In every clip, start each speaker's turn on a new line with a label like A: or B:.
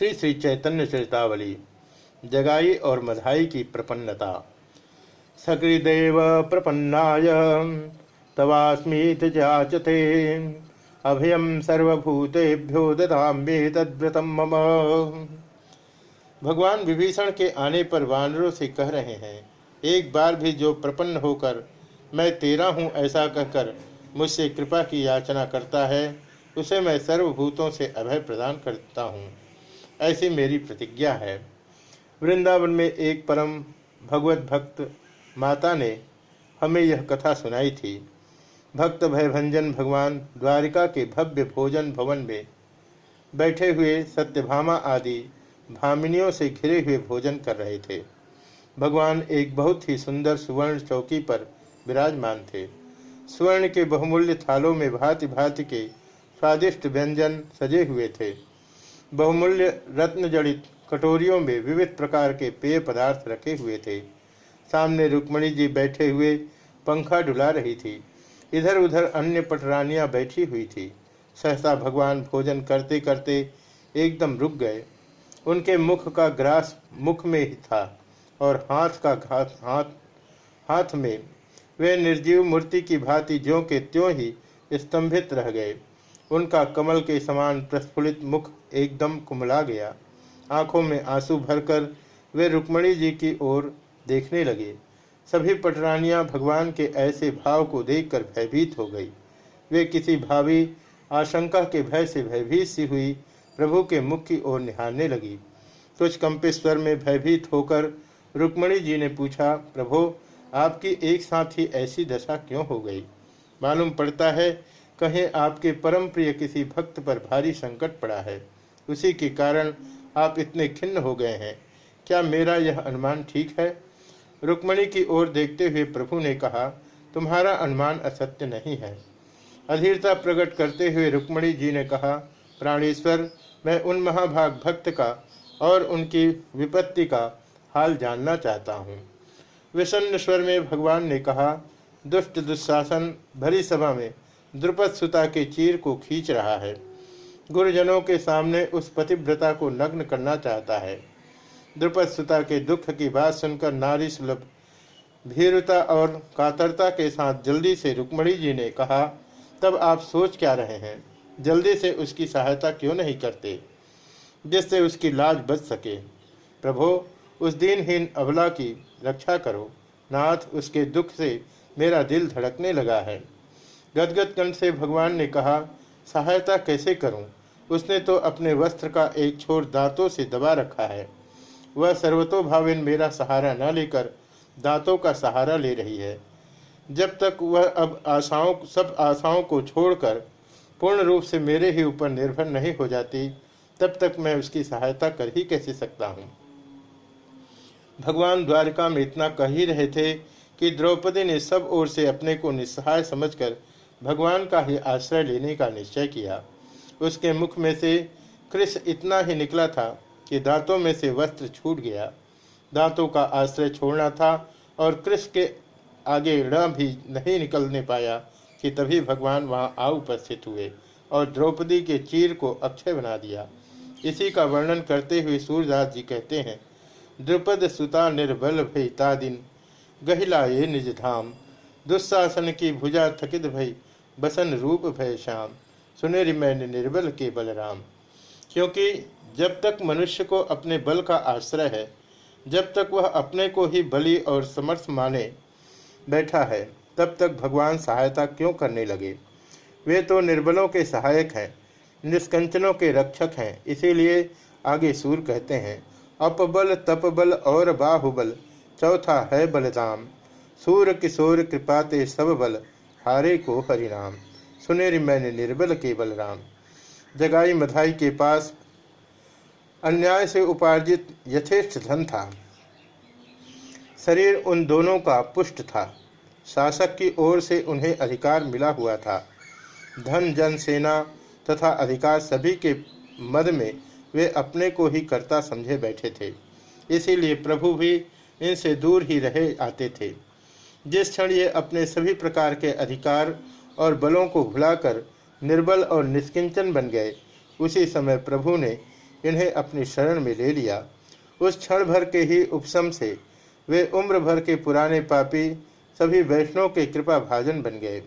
A: श्री श्री चैतन्य चरितावली, जगाई और मधाई की प्रपन्नता। सकृदेव प्रपन्नाय, तवास्मीत जाचते अभयम सर्वभूतेभ्यो तद्व्रतम मम। भगवान विभीषण के आने पर वानरों से कह रहे हैं, एक बार भी जो प्रपन्न होकर मैं तेरा हूँ ऐसा कहकर मुझसे कृपा की याचना करता है, उसे मैं सर्वभूतों से अभय प्रदान करता हूँ। ऐसी मेरी प्रतिज्ञा है। वृंदावन में एक परम भगवत भक्त माता ने हमें यह कथा सुनाई थी। भक्त भयभंजन भगवान द्वारिका के भव्य भोजन भवन में बैठे हुए सत्यभामा आदि भामिनियों से घिरे हुए भोजन कर रहे थे। भगवान एक बहुत ही सुंदर सुवर्ण चौकी पर विराजमान थे। स्वर्ण के बहुमूल्य थालों में भांति भांति के स्वादिष्ट व्यंजन सजे हुए थे। बहुमूल्य रत्न जड़ित कटोरियों में विविध प्रकार के पेय पदार्थ रखे हुए थे। सामने रुक्मणी जी बैठे हुए पंखा डुला रही थी। इधर उधर अन्य पटरानियाँ बैठी हुई थी। सहसा भगवान भोजन करते करते एकदम रुक गए। उनके मुख का ग्रास मुख में ही था और हाथ का घास हाथ हाथ में। वे निर्जीव मूर्ति की भांति ज्यों के त्यों ही स्तंभित रह गए। उनका कमल के समान प्रस्फुलित मुख एकदम कुमला गया। आँखों में आँसू भरकर वे रुक्मणी जी की ओर देखने लगे। सभी पटरानियाँ भगवान के ऐसे भाव को देखकर भयभीत हो गई। वे किसी भावी आशंका के भय से भयभीत सी हुई प्रभु के मुख की ओर निहारने लगी। कुछ कंपेश्वर में भयभीत होकर रुक्मणी जी ने पूछा, प्रभु, आपकी एक साथ ही ऐसी दशा क्यों हो गई? मालूम पड़ता है कहें, आपके परम प्रिय किसी भक्त पर भारी संकट पड़ा है। उसी के कारण आप इतने खिन्न हो गए हैं। क्या मेरा यह अनुमान ठीक है? रुक्मणी की ओर देखते हुए प्रभु ने कहा, तुम्हारा अनुमान असत्य नहीं है। अधीरता प्रकट करते हुए रुक्मणी जी ने कहा, प्राणेश्वर, मैं उन महाभाग भक्त का और उनकी विपत्ति का हाल जानना चाहता हूँ। विषन्न स्वर में भगवान ने कहा, दुष्ट दुशासन भरी सभा में द्रुपद सुता के चीर को खींच रहा है। गुरुजनों के सामने उस पतिव्रता को नग्न करना चाहता है। द्रुपद सुता के दुख की बात सुनकर नारी सुलभ भीरुता और कातरता के साथ जल्दी से रुक्मणी जी ने कहा, तब आप सोच क्या रहे हैं? जल्दी से उसकी सहायता क्यों नहीं करते? जिससे उसकी लाज बच सके। प्रभो, उस दिनहीन अबला की रक्षा करो। नाथ, उसके दुख से मेरा दिल धड़कने लगा है। गदगद कंठ से भगवान ने कहा, सहायता कैसे करूँ? उसने तो अपने वस्त्र का एक छोर दांतों से दबा रखा है। वह सर्वतोभाविन मेरा सहारा न लेकर दांतों का सहारा ले रही है। जब तक वह अब आशाओं, सब आशाओं को छोड़कर पूर्ण रूप से मेरे ही ऊपर निर्भर नहीं हो जाती, तब तक मैं उसकी सहायता कर ही कैसे सकता हूँ? भगवान द्वारका में इतना कह ही रहे थे कि द्रौपदी ने सब ओर से अपने को निस्सहाय समझकर भगवान का ही आश्रय लेने का निश्चय किया। उसके मुख में से कृष इतना ही निकला था कि दांतों में से वस्त्र छूट गया। दांतों का आश्रय छोड़ना था और कृष के आगे ण भी नहीं निकलने पाया कि तभी भगवान वहाँ आ उपस्थित हुए और द्रौपदी के चीर को अक्षय बना दिया। इसी का वर्णन करते हुए सूर्यदास जी कहते हैं, द्रुपद सुता निर्बल भयता दिन गहिलाए निज धाम दुस्शासन की भुजा थकित भई बसन रूप भय श्याम सुनेरी मैंने निर्बल के बलराम। क्योंकि जब तक मनुष्य को अपने बल का आश्रय है, जब तक वह अपने को ही बली और समर्थ माने बैठा है, तब तक भगवान सहायता क्यों करने लगे? वे तो निर्बलों के सहायक हैं, निष्कंचनों के रक्षक हैं, इसीलिए आगे सूर कहते हैं, अपबल, तपबल और बाहुबल, चौथा है बलदाम सूर, किशोर कृपाते सब बल हारे को हरिनाम सुने मैंने निर्बल के बलराम। जगाई मधाई के पास अन्याय से उपार्जित यथेष्ट धन था। शरीर उन दोनों का पुष्ट था। शासक की ओर से उन्हें अधिकार मिला हुआ था। धन, जन, सेना तथा अधिकार सभी के मद में वे अपने को ही कर्ता समझे बैठे थे। इसीलिए प्रभु भी इनसे दूर ही रहे आते थे। जिस क्षण ये अपने सभी प्रकार के अधिकार और बलों को भुलाकर निर्बल और निष्किंचन बन गए, उसी समय प्रभु ने इन्हें अपनी शरण में ले लिया। उस क्षण भर के ही उपशम से वे उम्र भर के पुराने पापी, सभी वैष्णव के कृपा भाजन बन गए।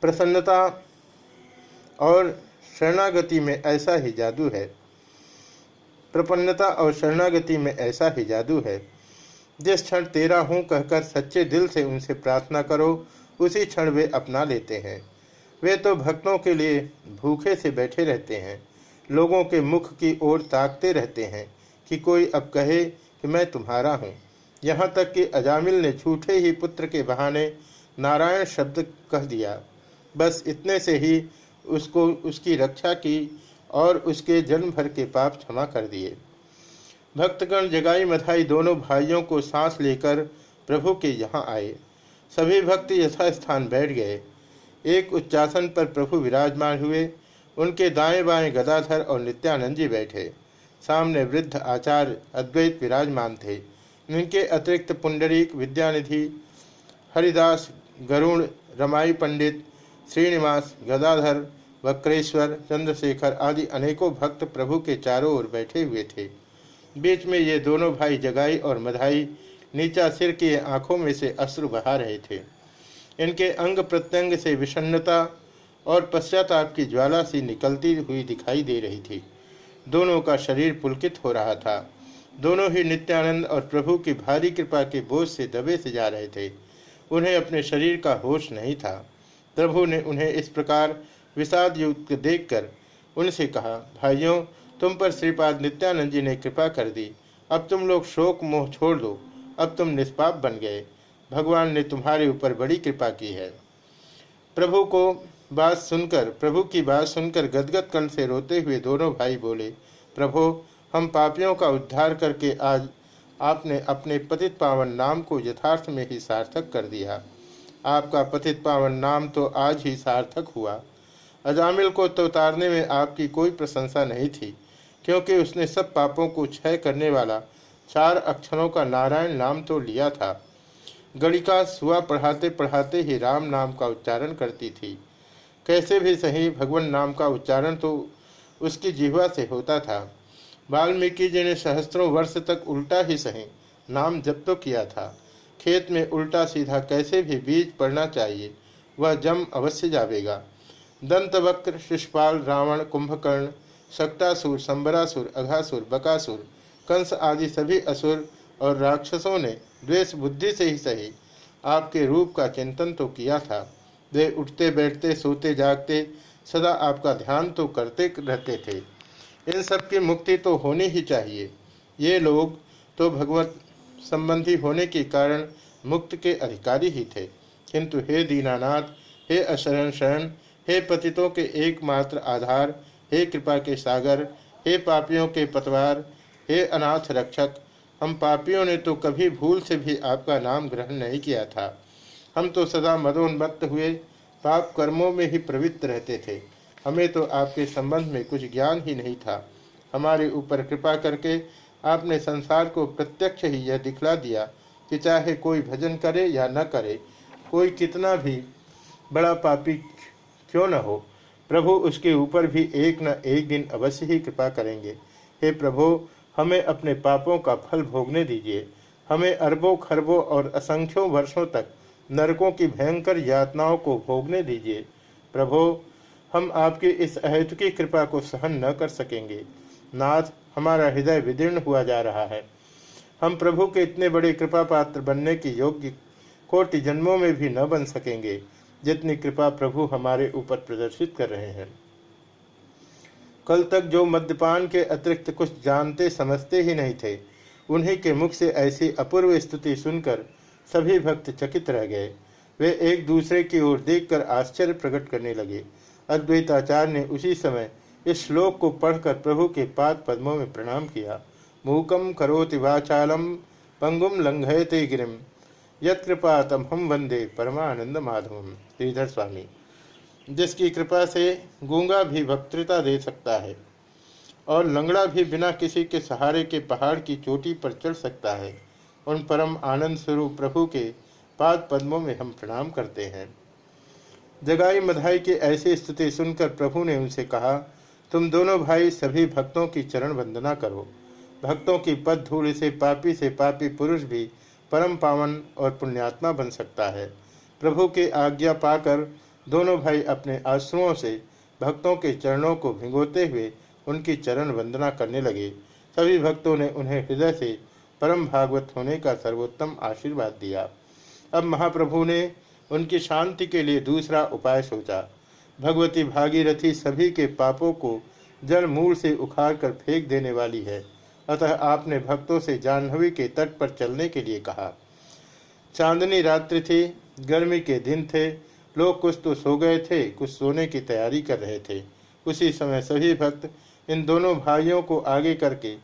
A: प्रसन्नता और शरणागति में ऐसा ही जादू है। प्रपन्नता और शरणागति में ऐसा ही जादू है। जिस क्षण तेरा हूँ कहकर सच्चे दिल से उनसे प्रार्थना करो, उसी क्षण वे अपना लेते हैं। वे तो भक्तों के लिए भूखे से बैठे रहते हैं, लोगों के मुख की ओर ताकते रहते हैं कि कोई अब कहे कि मैं तुम्हारा हूँ। यहाँ तक कि अजामिल ने झूठे ही पुत्र के बहाने नारायण शब्द कह दिया। बस इतने से ही उसको, उसकी रक्षा की और उसके जन्म भर के पाप क्षमा कर दिए। भक्तगण जगाई मधाई दोनों भाइयों को सांस लेकर प्रभु के यहाँ आए। सभी भक्त यथास्थान बैठ गए। एक उच्चासन पर प्रभु विराजमान हुए। उनके दाएँ बाएँ गदाधर और नित्यानंद जी बैठे। सामने वृद्ध आचार्य अद्वैत विराजमान थे। इनके अतिरिक्त पुंडरीक, विद्यानिधि, हरिदास, गरुण, रमाई पंडित, श्रीनिवास, गदाधर, वक्रेश्वर, चंद्रशेखर आदि अनेकों भक्त प्रभु के चारों ओर बैठे हुए थे। बीच में ये दोनों भाई जगाई और मधाई नीचा सिर की आँखों में से अश्रु बहा रहे थे। इनके अंग प्रत्यंग से विषन्नता और पश्चाताप की ज्वाला सी निकलती हुई दिखाई दे रही थी। दोनों का शरीर पुलकित हो रहा था। दोनों ही नित्यानंद और प्रभु की भारी कृपा के बोझ से दबे से जा रहे थे। उन्हें अपने शरीर का होश नहीं था। प्रभु ने उन्हें इस प्रकार विषाद युक्त देखकर उनसे कहा, भाइयों तुम पर श्रीपाद नित्यानंद जी ने कृपा कर दी। अब तुम लोग शोक मोह छोड़ दो। अब तुम निष्पाप बन गए। भगवान ने तुम्हारे ऊपर बड़ी कृपा की है। प्रभु को बात सुनकर, प्रभु की बात सुनकर गदगद कंठ से रोते हुए दोनों भाई बोले, प्रभु, हम पापियों का उद्धार करके आज आपने अपने पतित पावन नाम को यथार्थ में ही सार्थक कर दिया। आपका पतित पावन नाम तो आज ही सार्थक हुआ। अजामिल को तो उतारने में आपकी कोई प्रशंसा नहीं थी। क्योंकि उसने सब पापों को क्षय करने वाला चार अक्षरों का नारायण नाम तो लिया था। गणिका सुआ पढ़ाते पढ़ाते ही राम नाम का उच्चारण करती थी। कैसे भी सही भगवान नाम का उच्चारण तो उसकी जिह्वा से होता था। वाल्मीकि जी ने सहस्त्रों वर्ष तक उल्टा ही सही नाम जब तो किया था। खेत में उल्टा सीधा कैसे भी बीज पड़ना चाहिए, वह जम अवश्य जावेगा। दंतवक्र शिषपाल रावण, कुंभकर्ण सक्तासुर संबरासुर, अघासुर, बकासुर, कंस आदि सभी असुर और राक्षसों ने द्वेष बुद्धि से ही सही आपके रूप का चिंतन तो किया था। वे उठते, बैठते, सोते, जागते, सदा आपका ध्यान तो करते रहते थे। इन सब की मुक्ति तो होनी ही चाहिए। ये लोग तो भगवत संबंधी होने के कारण मुक्त के अधिकारी ही थे। किंतु हे दीनानाथ, हे अशरण शरण हे पतितों के एकमात्र आधार हे कृपा के सागर, हे पापियों के पतवार, हे अनाथ रक्षक, हम पापियों ने तो कभी भूल से भी आपका नाम ग्रहण नहीं किया था। हम तो सदा मदोन्मत्त हुए, पाप कर्मों में ही प्रवृत्त रहते थे। हमें तो आपके संबंध में कुछ ज्ञान ही नहीं था। हमारे ऊपर कृपा करके आपने संसार को प्रत्यक्ष ही यह दिखला दिया कि चाहे कोई भजन करे या न करे, कोई कितना भी बड़ा पापी क्यों न हो। प्रभु, उसके ऊपर भी एक न एक दिन अवश्य ही कृपा करेंगे। हे प्रभु, हमें अपने पापों का फल भोगने दीजिए। हमें अरबों, खरबों और असंख्यों वर्षों तक नरकों की भयंकर यातनाओं को भोगने दीजिए। प्रभो, हम आपकी इस अहेतु की कृपा को सहन न कर सकेंगे। नाथ, हमारा हृदय विदीर्ण हुआ जा रहा है। हम प्रभु के इतने बड़े कृपा पात्र बनने की योग्य कोटि जन्मों में भी न बन सकेंगे। जितनी कृपा प्रभु हमारे ऊपर प्रदर्शित कर रहे हैं। कल तक जो मद्यपान के अतिरिक्त कुछ जानते समझते ही नहीं थे, उन्हीं के मुख से ऐसी अपूर्व स्तुति सुनकर सभी भक्त चकित रह गए। वे एक दूसरे की ओर देखकर आश्चर्य प्रकट करने लगे। अद्वैताचार्य ने उसी समय इस श्लोक को पढ़कर प्रभु के पाद पद्मों में प्रणाम किया। मूकम करोति वाचालम पंगुम लंघयते गिरिम यत्कृपा तम हम वंदे परमानंद माधव श्रीधर स्वामी। जिसकी कृपा से गूँगा भी वक्तृता दे सकता है और लंगड़ा भी बिना किसी के सहारे के पहाड़ की चोटी पर चढ़ सकता है, उन परम आनंद स्वरूप प्रभु के पाद पद्मों में हम प्रणाम करते हैं। जगाई मधाई की ऐसी स्थिति सुनकर प्रभु ने उनसे कहा, तुम दोनों भाई सभी भक्तों की चरण वंदना करो। भक्तों की पद धूल से पापी से पापी पुरुष भी परम पावन और पुण्यात्मा बन सकता है। प्रभु के आज्ञा पाकर दोनों भाई अपने आश्रुओं से भक्तों के चरणों को भिगोते हुए उनकी चरण वंदना करने लगे। सभी भक्तों ने उन्हें हृदय से परम भागवत होने का सर्वोत्तम आशीर्वाद दिया। अब महाप्रभु ने उनकी शांति के लिए दूसरा उपाय सोचा। भगवती भागीरथी सभी के पापों को जल मूल से उखाड़ कर फेंक देने वाली है। अतः आपने भक्तों से जाह्नवी के तट पर चलने के लिए कहा। चांदनी रात्रि थी गर्मी के दिन थे। लोग कुछ तो सो गए थे, कुछ सोने की तैयारी कर रहे थे। उसी समय सभी भक्त इन दोनों भाइयों को आगे करके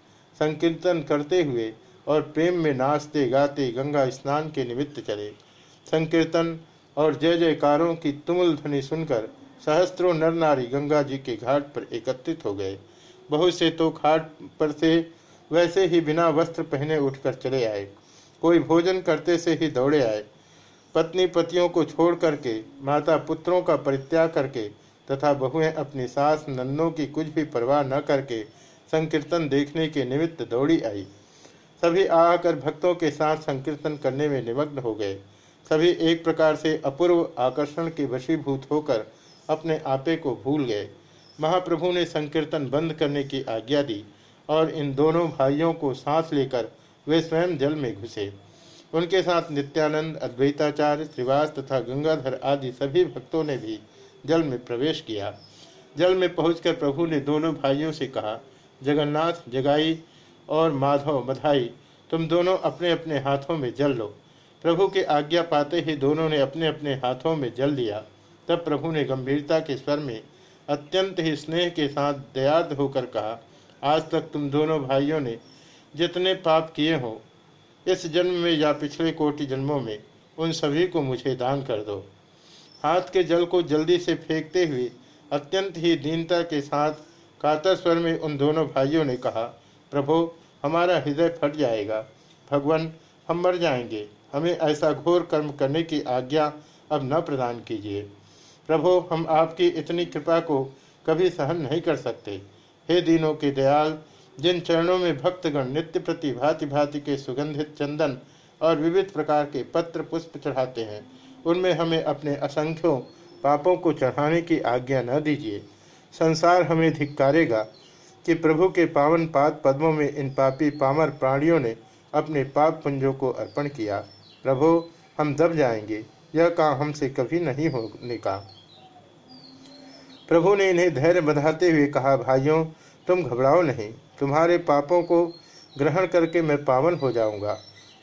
A: संकीर्तन करते हुए और प्रेम में नाचते, गाते, गंगा स्नान के निमित्त चले। संकीर्तन और जय जयकारों की तुमुल ध्वनि सुनकर सहस्त्रों नर नारी गंगा जी के घाट पर एकत्रित हो गए। बहुत से तो घाट पर से वैसे ही बिना वस्त्र पहने उठकर चले आए। कोई भोजन करते से ही दौड़े आए। पत्नी पतियों को छोड़ करके माता पुत्रों का परित्याग करके, तथा बहुएँ अपनी सास नन्नों की कुछ भी परवाह न करके संकीर्तन देखने के निमित्त दौड़ी आई। सभी आकर भक्तों के साथ संकीर्तन करने में निमग्न हो गए। सभी एक प्रकार से अपूर्व आकर्षण के वशीभूत होकर अपने आपे को भूल गए। महाप्रभु ने संकीर्तन बंद करने की आज्ञा दी और इन दोनों भाइयों को सांस लेकर वे स्वयं जल में घुसे। उनके साथ नित्यानंद, अद्वैताचार्य, श्रीवास तथा गंगाधर आदि सभी भक्तों ने भी जल में प्रवेश किया। जल में पहुंचकर प्रभु ने दोनों भाइयों से कहा, जगन्नाथ, जगाई और माधव मधाई तुम दोनों अपने अपने हाथों में जल लो प्रभु के आज्ञा पाते ही दोनों ने अपने अपने हाथों में जल लिया। तब प्रभु ने गंभीरता के स्वर में अत्यंत ही स्नेह के साथ दयाद होकर कहा, आज तक तुम दोनों भाइयों ने जितने पाप किए हो इस जन्म में या पिछले कोटि जन्मों में उन सभी को मुझे दान कर दो। हाथ के जल को जल्दी से फेंकते हुए अत्यंत ही दीनता के साथ कातर स्वर में उन दोनों भाइयों ने कहा, प्रभो, हमारा हृदय फट जाएगा। भगवान, हम मर जाएँगे। हमें ऐसा घोर कर्म करने की आज्ञा अब न प्रदान कीजिए। प्रभो, हम आपकी इतनी कृपा को कभी सहन नहीं कर सकते। हे दिनों के दयाल जिन चरणों में भक्तगण नित्य प्रति भांति भांति के सुगंधित चंदन और विविध प्रकार के पत्र पुष्प चढ़ाते हैं, उनमें हमें अपने असंख्यों पापों को चढ़ाने की आज्ञा न दीजिए। संसार हमें धिक्कारेगा कि प्रभु के पावन पाद पद्मों में इन पापी पामर प्राणियों ने अपने पाप पुंजों को अर्पण किया। प्रभु, हम दब जाएँगे, यह काम हमसे कभी नहीं होने का। प्रभु ने इन्हें धैर्य बधाते हुए कहा, भाइयों तुम घबराओ नहीं। तुम्हारे पापों को ग्रहण करके मैं पावन हो जाऊँगा।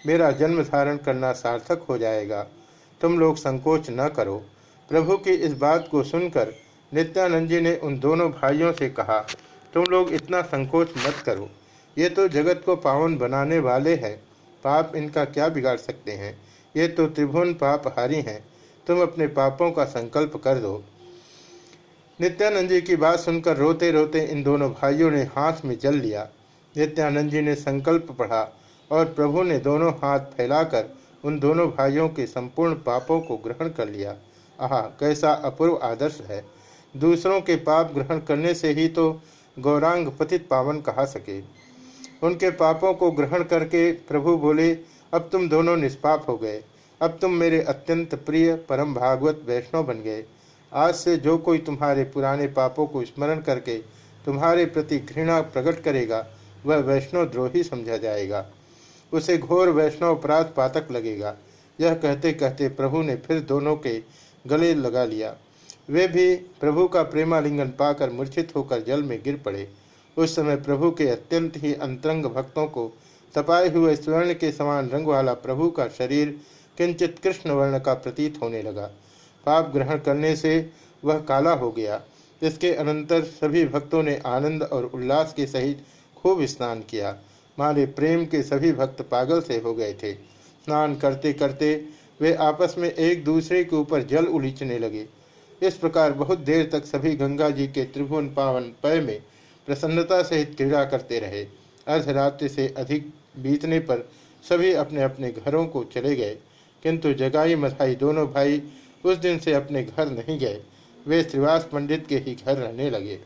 A: मेरा जन्म धारण करना सार्थक हो जाएगा। तुम लोग संकोच न करो। प्रभु की इस बात को सुनकर नित्यानंद जी ने उन दोनों भाइयों से कहा, तुम लोग इतना संकोच मत करो। ये तो जगत को पावन बनाने वाले हैं। पाप इनका क्या बिगाड़ सकते हैं? ये तो त्रिभुवन पापहारी हैं। तुम अपने पापों का संकल्प कर दो। नित्यानंद जी की बात सुनकर रोते रोते इन दोनों भाइयों ने हाथ में जल लिया। नित्यानंद जी ने संकल्प पढ़ा और प्रभु ने दोनों हाथ फैलाकर उन दोनों भाइयों के संपूर्ण पापों को ग्रहण कर लिया। आह, कैसा अपूर्व आदर्श है। दूसरों के पाप ग्रहण करने से ही तो गौरांग पतित पावन कहा सके। उनके पापों को ग्रहण करके प्रभु बोले, अब तुम दोनों निष्पाप हो गए। अब तुम मेरे अत्यंत प्रिय परम भागवत वैष्णव बन गए। आज से जो कोई तुम्हारे पुराने पापों को स्मरण करके तुम्हारे प्रति घृणा प्रकट करेगा, वह वैष्णव द्रोही समझा जाएगा। उसे घोर वैष्णव अपराध पातक लगेगा। यह कहते कहते प्रभु ने फिर दोनों के गले लगा लिया। वे भी प्रभु का प्रेमालिंगन पाकर मूर्छित होकर जल में गिर पड़े। उस समय प्रभु के अत्यंत ही अंतरंग भक्तों को तपाए हुए स्वर्ण के समान रंग वाला प्रभु का शरीर किंचित कृष्ण वर्ण का प्रतीत होने लगा। पाप ग्रहण करने से वह काला हो गया। इसके अनंतर सभी भक्तों ने आनंद और उल्लास के सहित खूब स्नान किया। मारे प्रेम के सभी भक्त पागल से हो गए थे। स्नान करते करते वे आपस में एक दूसरे के ऊपर जल उलीचने लगे। इस प्रकार बहुत देर तक सभी गंगा जी के त्रिभुवन पावन पय में प्रसन्नता सहित क्रीड़ा करते रहे। अर्धरात्रि से अधिक बीतने पर सभी अपने अपने घरों को चले गए। किंतु जगाई मधाई दोनों भाई उस दिन से अपने घर नहीं गए। वे श्रीवास पंडित के ही घर रहने लगे।